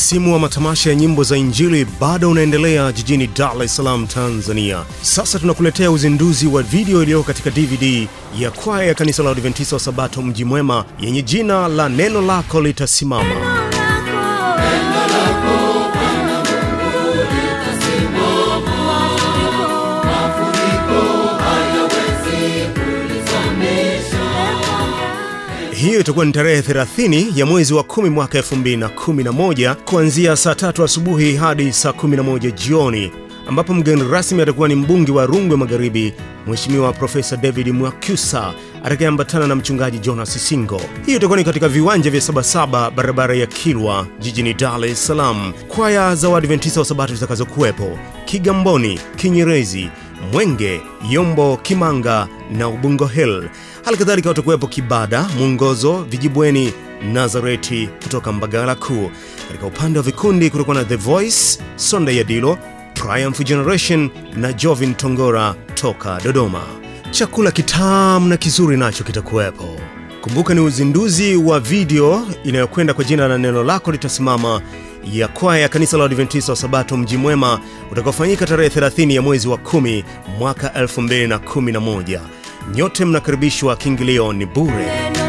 Msimu wa matamasha ya nyimbo za Injili bado unaendelea jijini Dar es Salaam, Tanzania. Sasa tunakuletea uzinduzi wa video iliyoko katika DVD ya kwaya ya kanisa la Adventista wa Sabato Mji Mwema yenye jina la Neno Lako Litasimama. Hiyo itakuwa ni tarehe 30 ya mwezi wa 10 mwaka 2011 kuanzia saa tatu asubuhi hadi saa 11 jioni, ambapo mgeni rasmi atakuwa ni mbunge wa Rungwe Magharibi, Mheshimiwa Profesa David Mwakyusa atakayeambatana na mchungaji Jonas Singo. Hiyo itakuwa ni katika viwanja vya Sabasaba, barabara ya Kilwa, jijini Dar es Salaam. Kwaya za Waadventista wa Sabato zitakazokuwepo Kigamboni, Kinyerezi, Mwenge, Yombo, Kimanga na Ubungo Hill. Hali kadhalika watakuwepo Kibada, Mwongozo, Vijibweni, Nazareti kutoka Mbagala Kuu. Katika upande wa vikundi kutakuwa na The Voice, Sonda Yadilo, Triumph Generation na Jovin Tongora toka Dodoma. Chakula kitamu na kizuri nacho kitakuwepo. Kumbuka ni uzinduzi wa video inayokwenda kwa jina la Neno Lako Litasimama ya kwaya ya kanisa la Adventista wa Sabato Mji Mwema utakaofanyika tarehe 30 ya mwezi wa 10 mwaka 2011. Nyote mnakaribishwa, kiingilio ni bure.